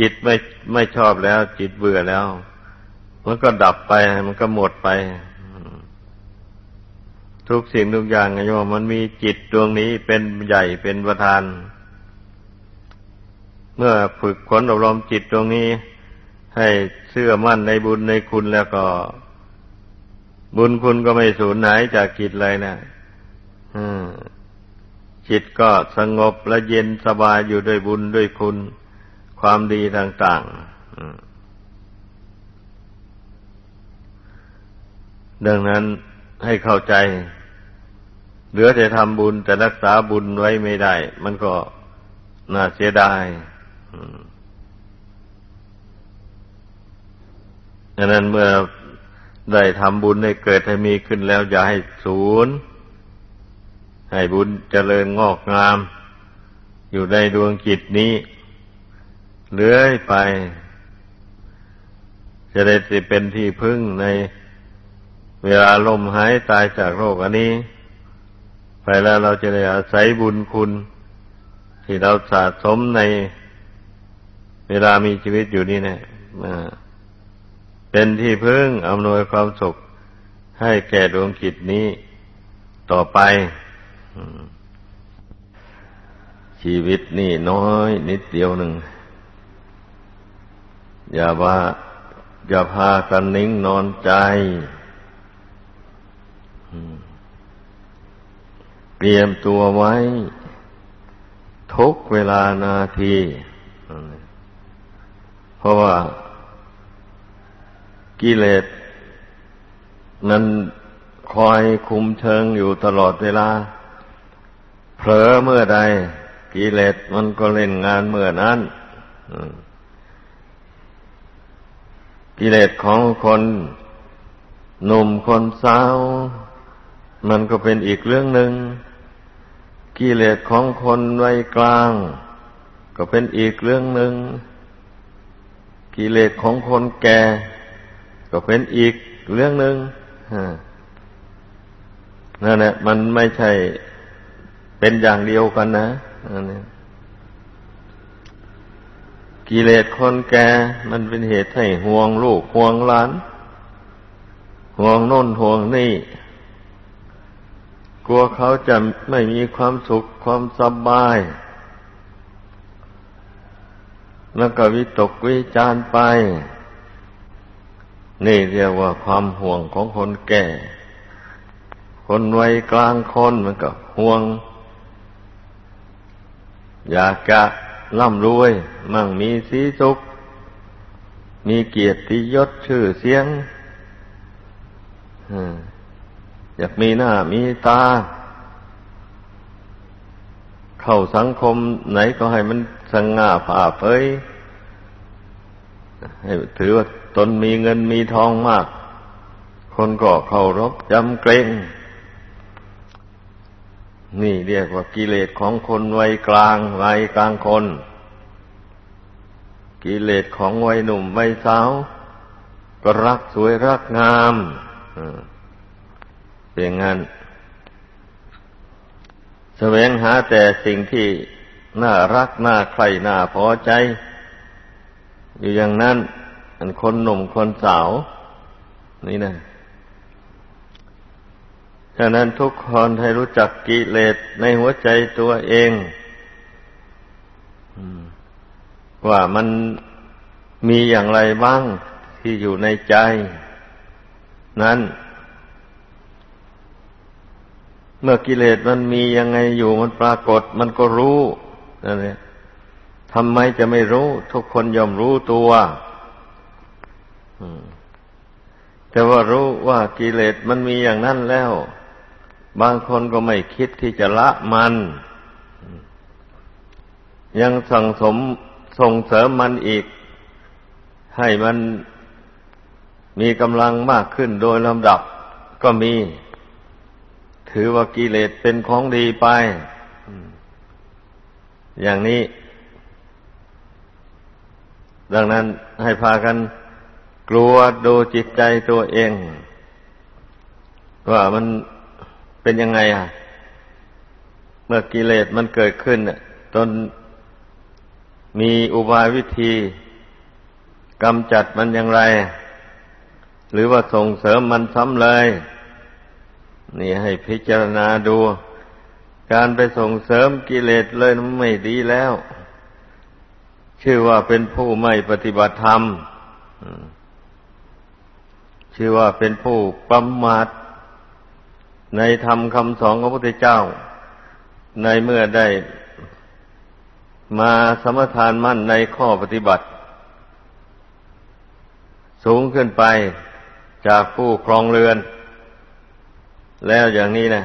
S1: จิตไม่ไม่ชอบแล้ว จิตเบื่อแล้ว มันก็ดับไป มันก็หมดไป ทุกสิ่งทุกอย่างไงโยมมันมีจิตดวงนี้เป็นใหญ่เป็นประธาน เมื่อฝึกขนอบรมจิตดวงนี้ ให้เชื่อมั่นในบุญในคุณแล้วก็ บุญคุณก็ไม่สูญหายจากจิตเลยนะจิตก็สงบและเย็นสบายอยู่ด้วยบุญด้วยคุณ ความดีต่างๆ ดังนั้นให้เข้าใจ เหลือแต่ทำบุญแต่รักษาบุญไว้ไม่ได้ มันก็น่าเสียดาย ดังนั้นเมื่อได้ทำบุญให้เกิดให้มีขึ้นแล้ว อย่าให้สูญให้บุญเจริญงอกงาม อยู่ในดวงจิตนี้ เลื้อยไป จะได้สิเป็นที่พึ่งในเวลาลมหายตายจากโรคอันนี้ ไปแล้วเราจะได้อาศัยบุญคุณ ที่เราสะสมในเวลามีชีวิตอยู่นี่เนี่ย เป็นที่พึ่งอำนวยความสุขให้แก่ดวงจิตนี้ต่อไป ชีวิตนี่น้อยนิดเดียวหนึ่ง อย่าว่าอย่าพากันนิ่งนอนใจเตรียมตัวไว้ ทุกเวลานาที เพราะว่า กิเลสมันคอยคุมเชิงอยู่ตลอดเวลา เผลอเมื่อใด กิเลสมันก็เล่นงานเมื่อนั้นกิเลสของคนหนุ่มคนสาว มันก็เป็นอีกเรื่องหนึ่งกิเลสของคนวัยกลาง ก็เป็นอีกเรื่องหนึ่งกิเลสของคนแก่ ก็เป็นอีกเรื่องหนึ่งนั่นแหละมันไม่ใช่เป็นอย่างเดียวกันนะอันนี้กิเลสคนแก่มันเป็นเหตุให้ห่วงลูกห่วงหลาน ห่วงโน่นห่วงนี่ กลัวเขาจะไม่มีความสุขความสบาย แล้วก็วิตกวิจารไป นี่เรียกว่าความห่วงของคนแก่ คนวัยกลางคนมันก็ห่วง อยากจะร่ำรวย มั่งมีสีสุข มีเกียรติยศชื่อเสียงอยากมีหน้ามีตา เข้าสังคมไหนก็ให้มันสง่าผ่าเผยให้ถือว่า ตนมีเงินมีทองมาก คนก็เคารพจำเกรงนี่เรียกว่ากิเลสของคนวัยกลางวัยกลางคน กิเลสของวัยหนุ่มวัยสาว ก็รักสวยรักงามเป็นงั้นแสวงหาแต่สิ่งที่น่ารักน่าใครน่าพอใจ อยู่อย่างนั้น อันคนหนุ่มคนสาว นี่นะฉะนั้นทุกคนให้รู้จักกิเลสในหัวใจตัวเองว่ามันมีอย่างไรบ้างที่อยู่ในใจ นั้นเมื่อกิเลสมันมียังไงอยู่มันปรากฏ มันก็รู้นั่นเองทำไมจะไม่รู้ ทุกคนยอมรู้ตัว แต่ว่ารู้ว่ากิเลสมันมีอย่างนั้นแล้ว บางคนก็ไม่คิดที่จะละมัน ยังสั่งสมส่งเสริมมันอีก ให้มันมีกำลังมากขึ้นโดยลำดับก็มี ถือว่ากิเลสเป็นของดีไป อย่างนี้ ดังนั้นให้พากัน กลัวดูจิตใจตัวเอง ว่ามันเป็นยังไงอะ เมื่อกิเลสมันเกิดขึ้นตนมีอุบายวิธีกำจัดมันอย่างไร หรือว่าส่งเสริมมันซ้ำเลย นี่ให้พิจารณาดู การไปส่งเสริมกิเลสเลยมันไม่ดีแล้ว ชื่อว่าเป็นผู้ไม่ปฏิบัติธรรม ชื่อว่าเป็นผู้ประมาทในธรรมคำสอนของพระพุทธเจ้า ในเมื่อได้มาสมทานมั่นในข้อปฏิบัติ สูงขึ้นไปจากผู้ครองเรือน แล้วอย่างนี้นะ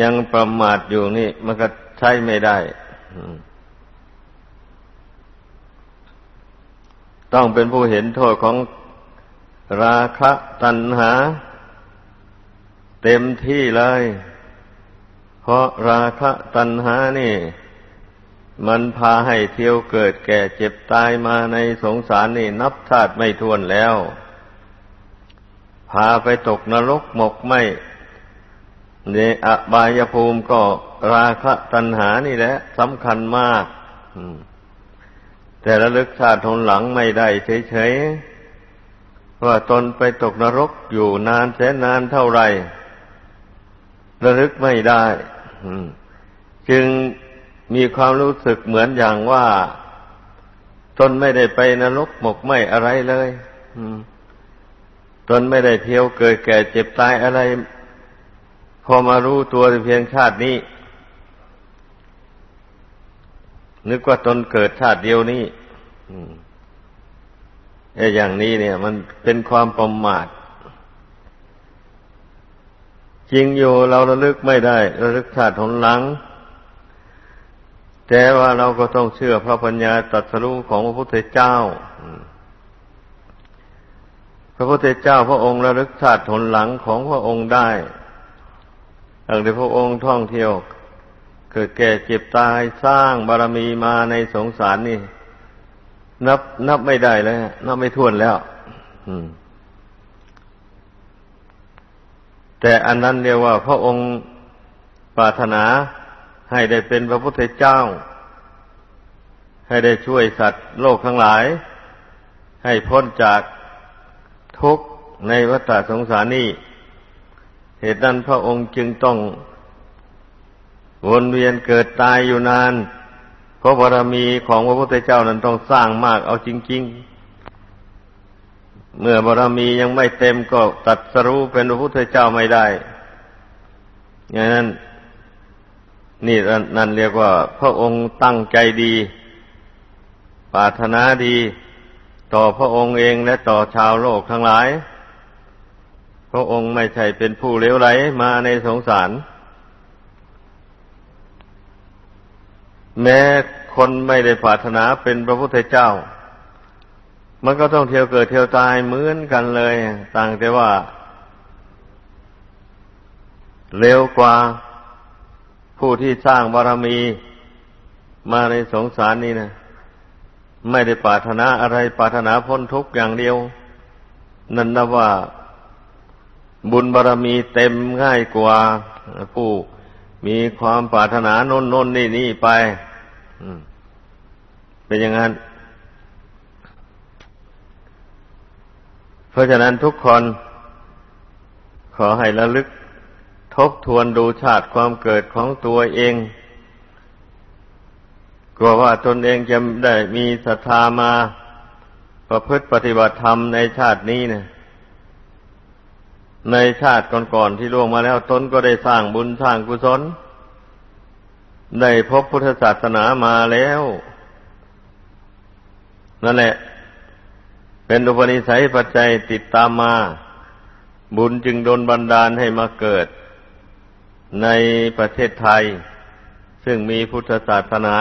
S1: ยังประมาทอยู่นี่ มันก็ใช้ไม่ได้ ต้องเป็นผู้เห็นโทษของ ราคะตัณหา เต็มที่เลย เพราะราคะตัณหานี่ มันพาให้เที่ยวเกิดแก่เจ็บตายมาในสงสารนี่นับชาติไม่ทวนแล้ว พาไปตกนรกหมกไหมในอบายภูมิก็ราคะตัณหานี่แหละสำคัญมากแต่ระลึกชาติทนหลังไม่ได้เฉยๆ ว่าตนไปตกนรกอยู่นานแสนนานเท่าไหร่ระลึกไม่ได้จึงมีความรู้สึกเหมือนอย่างว่า ตนไม่ได้ไปนรกหมกไหมอะไรเลยตนไม่ได้เที่ยวเกิดแก่เจ็บตายอะไร พอมารู้ตัวเพียงชาตินี้ นึกว่าตนเกิดชาติเดียวนี้ อ้อย่างนี้เนี่ย มันเป็นความประมาทจริงอยู่เราระลึกไม่ได้ ระลึกชาติหนหลัง แต่ว่าเราก็ต้องเชื่อพระปัญญาตรัสรู้ของพระพุทธเจ้า พระพุทธเจ้าพระองค์ระลึกชาติหนหลังของพระองค์ได้ตั้งแต่พระองค์ท่องเที่ยว เกิดแก่เจ็บตายสร้างบารมีมาในสงสารนี่ นับนับไม่ได้แล้วนับไม่ถ้วนแล้วแต่อันนั้นเรียกว่า พระองค์ปรารถนาให้ได้เป็นพระพุทธเจ้า ให้ได้ช่วยสัตว์โลกทั้งหลาย ให้พ้นจากทุกข์ในวัฏสงสารนี้เหตุนั้นพระองค์จึงต้องวนเวียนเกิดตายอยู่นาน เพราะบารมีของพระพุทธเจ้านั้นต้องสร้างมากเอาจริง ๆ เมื่อบารมียังไม่เต็มก็ตัดสรู้เป็นพระพุทธเจ้าไม่ได้อย่างนั้น นี่นั่นเรียกว่า พระองค์ตั้งใจดี ปรารถนาดี ต่อพระองค์เองและต่อชาวโลกทั้งหลาย พระองค์ไม่ใช่เป็นผู้เลวไหลมาในสงสาร แม้คนไม่ได้ปรารถนาเป็นพระพุทธเจ้า มันก็ต้องเที่ยวเกิดเที่ยวตายเหมือนกันเลย ต่างแต่ว่าเร็วกว่าผู้ที่สร้างบารมีมาในสงสารนี่นะไม่ได้ปรารถนาอะไรปรารถนาพ้นทุกข์อย่างเดียว นั่นนะว่าบุญบารมีเต็มง่ายกว่าผู้มีความปรารถนาโน้นโน้นนี่นี่ไป เป็นอย่างนั้น เพราะฉะนั้นทุกคนขอให้ระลึกทบทวนดูชาติความเกิดของตัวเองกลัวว่าตนเองจะได้มีศรัทธามาประพฤติปฏิบัติธรรมในชาตินี้เนะในชาติก่อนๆที่ล่วงมาแล้วตนก็ได้สร้างบุญสร้างกุศล ได้พบพุทธศาสนามาแล้ว นั่นแหละ เป็นอุปนิสัยปัจจัยติดตามมา บุญจึงโดนบันดาลให้มาเกิด ในประเทศไทย ซึ่งมีพุทธศาสนา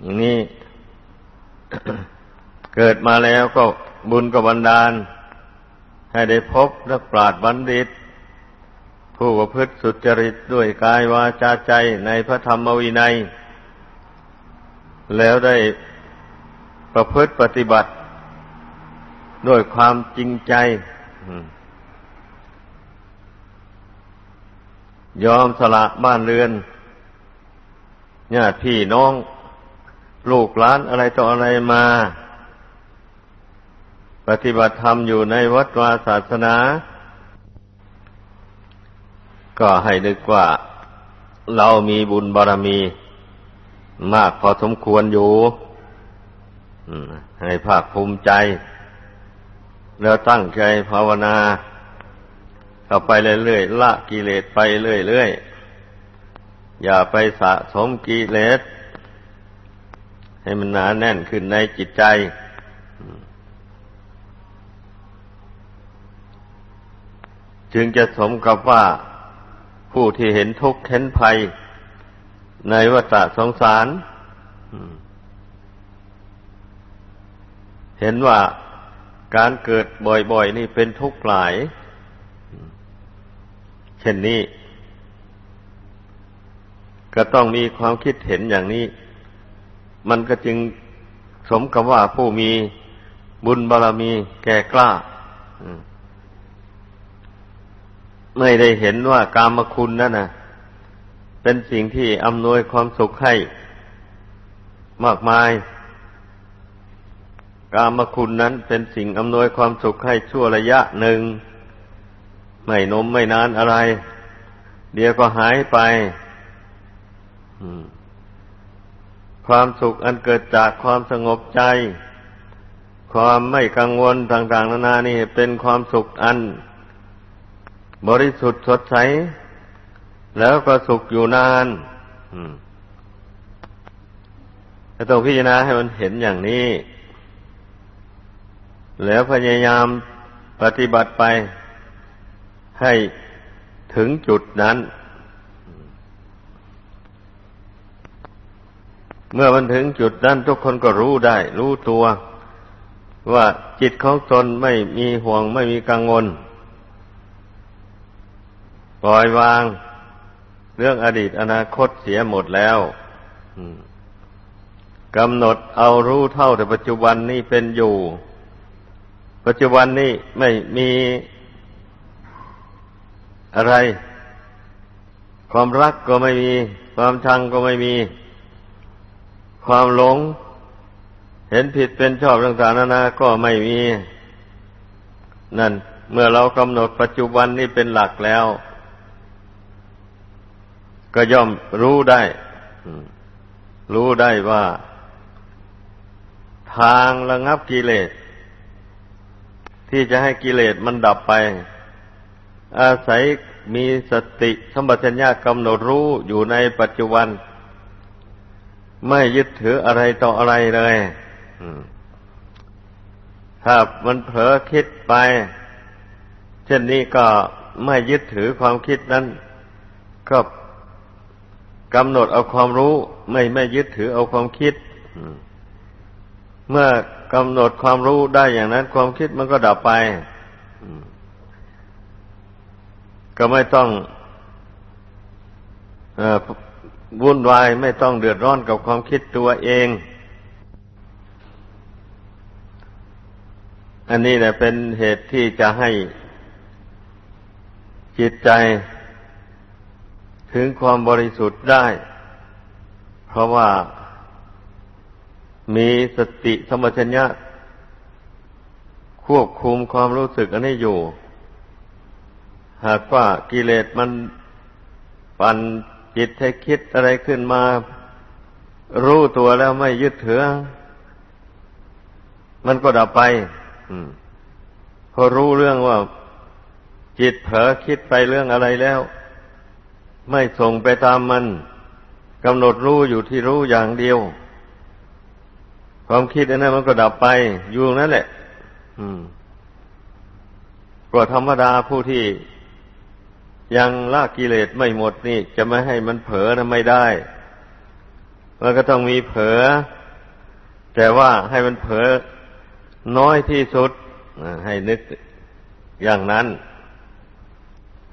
S1: อย่างนี้เกิดมาแล้วก็บุญก็บันดาล ให้ได้พบนักปราชญ์บัณฑิต ผู้ประพฤติสุจริตด้วยกายวาจาใจในพระธรรมวินัย แล้วได้ประพฤติปฏิบัติด้วยความจริงใจ ยอมสละบ้านเรือนญาติพี่น้อง ลูกหลานอะไรต่ออะไรมา ปฏิบัติธรรมอยู่ในวัดวาศาสนา ก็ให้นึกว่าเรามีบุญบารมี มากพอสมควรอยู่ให้ภาคภูมิใจ แล้วตั้งใจภาวนา เข้าไปเรื่อยๆละกิเลสไปเรื่อยๆอย่าไปสะสมกิเลส ให้มันหนาแน่นขึ้นในจิตใจจึงจะสมกับว่า ผู้ที่เห็นทุกข์เห็นภัยในวัฏสงสาร เห็นว่าการเกิดบ่อยๆ นี่เป็นทุกข์หลาย เช่นนี้ ก็ต้องมีความคิดเห็นอย่างนี้ มันก็จึงสมกับว่าผู้มีบุญบารรมีแก่กล้า ไม่ได้เห็นว่ากามคุณนั่นนะเป็นสิ่งที่อำนวยความสุขให้มากมาย กามคุณนั้นเป็นสิ่งอำนวยความสุขให้ชั่วระยะหนึ่ง ไม่นมไม่นานอะไร เดี๋ยวก็หายไปความสุขอันเกิดจากความสงบใจ ความไม่กังวลต่าง ๆ นานานี่เป็นความสุขอัน บริสุทธิ์สดใส แล้วก็สุขอยู่นานแต่ต้องพิจารณาให้มันเห็นอย่างนี้ แล้วพยายามปฏิบัติไปให้ถึงจุดนั้น เมื่อมันถึงจุดนั้น ทุกคนก็รู้ได้ รู้ตัว ว่าจิตของตนไม่มีห่วงไม่มีกังวล ปล่อยวาง เรื่องอดีตอนาคตเสียหมดแล้วกำหนดเอารู้เท่าแต่ปัจจุบันนี้เป็นอยู่ ปัจจุบันนี้ไม่มีอะไร ความรักก็ไม่มี ความชังก็ไม่มี ความหลง เห็นผิดเป็นชอบต่างๆนานาก็ไม่มี นั่น เมื่อเรากำหนดปัจจุบันนี้เป็นหลักแล้ว ก็ย่อมรู้ได้รู้ได้ว่า ทางระงับกิเลส ที่จะให้กิเลสมันดับไป อาศัยมีสติสมบัติญากำหนดรู้อยู่ในปัจจุบัน ไม่ยึดถืออะไรต่ออะไรเลยถ้ามันเผลอคิดไป เช่นนี้ก็ไม่ยึดถือความคิดนั้น ก็ กำหนดเอาความรู้ไม่ไม่ยึดถือเอาความคิดเมื่อกำหนดความรู้ได้อย่างนั้น ความคิดมันก็ดับไปก็ไม่ต้องวุ่นวายไม่ต้องเดือดร้อนกับความคิดตัวเอง อันนี้แหละเป็นเหตุที่จะให้จิตใจ ถึงความบริสุทธิ์ได้ เพราะว่ามีสติสมัชัญญะ ควบคุมความรู้สึกอันนี้อยู่ หากว่ากิเลสมันปั่นจิตให้คิดอะไรขึ้นมา รู้ตัวแล้วไม่ยึดถือ มันก็ดับไปพอรู้เรื่องว่า จิตเผลอคิดไปเรื่องอะไรแล้ว ไม่ส่งไปตามมันกำหนดรู้อยู่ที่รู้อย่างเดียว ความคิดอันนั้นมันก็ดับไปอยู่นั่นแหละ อืมก็ธรรมดาผู้ที่ยังละกิเลสไม่หมดนี่ จะไม่ให้มันเผลอนะไม่ได้มันก็ต้องมีเผลอแต่ว่าให้มันเผลอน้อยที่สุดให้นึกอย่างนั้น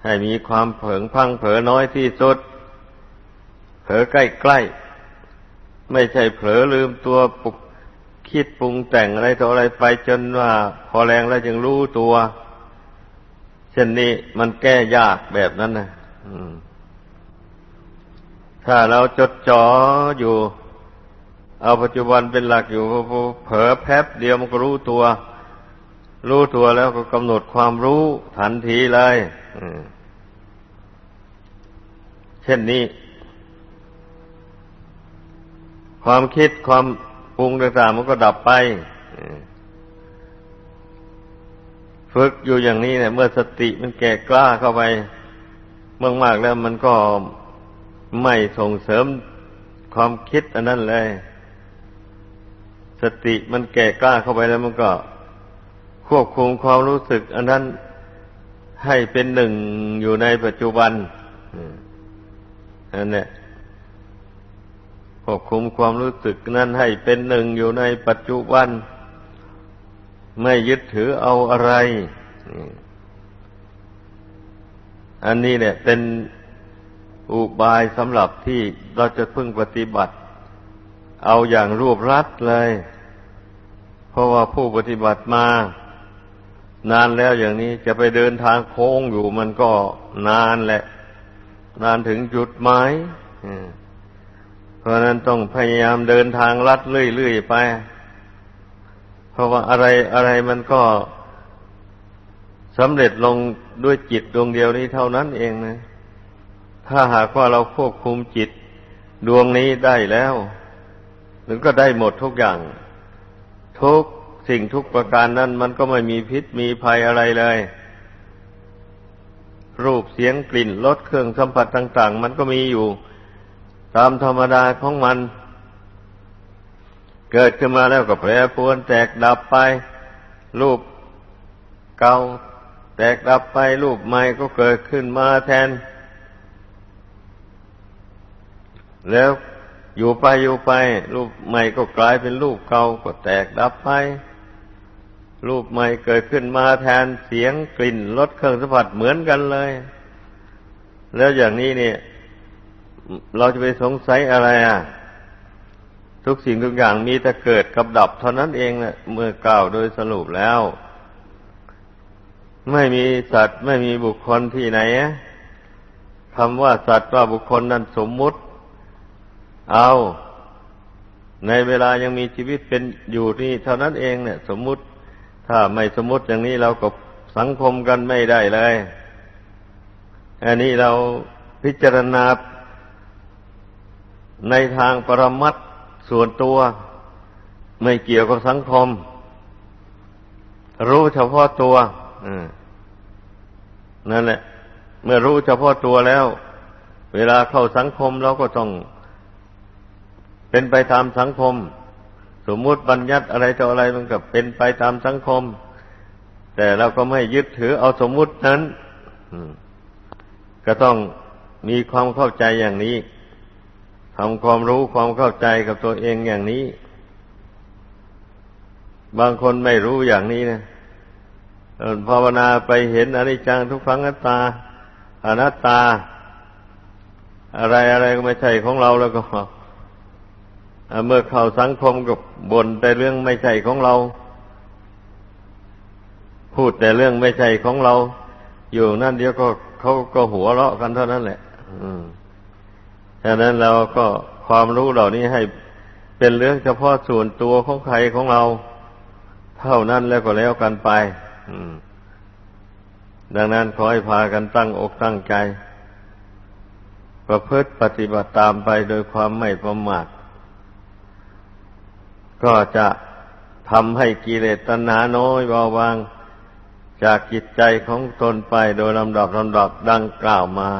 S1: ให้มีความเผงพังเผลอน้อยที่สุด เผลอใกล้ๆ ไม่ใช่เผลอลืมตัวปุกคิดปรุงแต่งอะไรต่ออะไรไปจนว่า พอแรงแล้วจึงรู้ตัว เช่นนี้มันแก้ยากแบบนั้นนะถ้าเราจดจ่ออยู่ เอาปัจจุบันเป็นหลักอยู่เผลอแป๊บเดียวมันก็รู้ตัว รู้ตัวแล้วก็กำหนดความรู้ทันทีเลย เช่นนี้ ความคิดความปรุงต่างๆมันก็ดับไปฝึกอยู่อย่างนี้เนี่ย เมื่อสติมันแก่กล้าเข้าไปมากๆแล้วมันก็ไม่ส่งเสริมความคิดอันนั้นเลย สติมันแก่กล้าเข้าไปแล้วมันก็ควบคุมความรู้สึก อันนั้นให้เป็นหนึ่งอยู่ในปัจจุบัน อันนี้ควบคุมความรู้สึกนั้นให้เป็นหนึ่งอยู่ในปัจจุบัน ไม่ยึดถือเอาอะไร อันนี้เนี่ยเป็นอุบายสำหรับที่เราจะพึ่งปฏิบัติ เอาอย่างรวบรัดเลย เพราะว่าผู้ปฏิบัติมา นานแล้วอย่างนี้จะไปเดินทางโค้งอยู่มันก็นานแหละ นานถึงจุดหมายเพราะนั้นต้องพยายามเดินทางลัดเรื่อยๆไป เพราะว่าอะไรอะไรมันก็สำเร็จลงด้วยจิตดวงเดียวนี้เท่านั้นเองนะ ถ้าหากว่าเราควบคุมจิตดวงนี้ได้แล้วมันก็ได้หมดทุกอย่าง ทุกสิ่งทุกประการนั้นมันก็ไม่มีพิษมีภัยอะไรเลย รูปเสียงกลิ่นรสเครื่องสัมผัสต่าง ๆ มันก็มีอยู่ตามธรรมดาของมัน เกิดขึ้นมาแล้วก็แปรปรวนแตกดับไป รูปเก่าแตกดับไป รูปใหม่ก็เกิดขึ้นมาแทน แล้วอยู่ไปอยู่ไป รูปใหม่ก็กลายเป็นรูปเก่าก็แตกดับไป รูปใหม่เกิดขึ้นมาแทนเสียงกลิ่นรสเครื่องสัมผัสเหมือนกันเลย แล้วอย่างนี้เนี่ย เราจะไปสงสัยอะไรอะ ทุกสิ่งทุกอย่างมีแต่เกิดกับดับเท่านั้นเองแหละเมื่อกล่าวโดยสรุปแล้ว ไม่มีสัตว์ไม่มีบุคคลที่ไหนคำว่าสัตว์ว่าบุคคลนั้นสมมุติ เอา ในเวลายังมีชีวิตเป็นอยู่นี่เท่านั้นเองเนี่ย สมมุติ ถ้าไม่สมมติอย่างนี้เราก็สังคมกันไม่ได้เลย อันนี้เราพิจารณาในทางปรมัตส่วนตัว ไม่เกี่ยวกับสังคม รู้เฉพาะตัวนั่นแหละ เมื่อรู้เฉพาะตัวแล้ว เวลาเข้าสังคมเราก็ต้องเป็นไปตามสังคม สมมุติบัญญัติอะไรต่ออะไรมันก็เป็นไปตามสังคม แต่เราก็ไม่ยึดถือเอาสมมุตินั้นก็ต้องมีความเข้าใจอย่างนี้ทำความรู้ความเข้าใจกับตัวเองอย่างนี้ บางคนไม่รู้อย่างนี้นะภาวนาไปเห็นอนิจจังทุกขังนัตตาอนัตตา อะไรอะไรก็ไม่ใช่ของเราแล้วก็ เมื่อเข้าสังคมกับบนแต่เรื่องไม่ใช่ของเรา พูดแต่เรื่องไม่ใช่ของเรา อยู่นั่นเดียวก็เขาก็หัวเราะกันเท่านั้นแหละฉะนั้นเราก็ความรู้เหล่านี้ให้เป็นเรื่องเฉพาะส่วนตัวของใครของเรา เท่านั้นแล้วก็แล้วกันไปดังนั้นขอให้พากันตั้งอกตั้งใจ ประพฤติปฏิบัติตามไปโดยความไม่ประมาท ก็จะทำให้กิเลสตัณหาน้อยเบาบางจากจิตใจของตนไปโดยลำดับลำดับดังกล่าวมา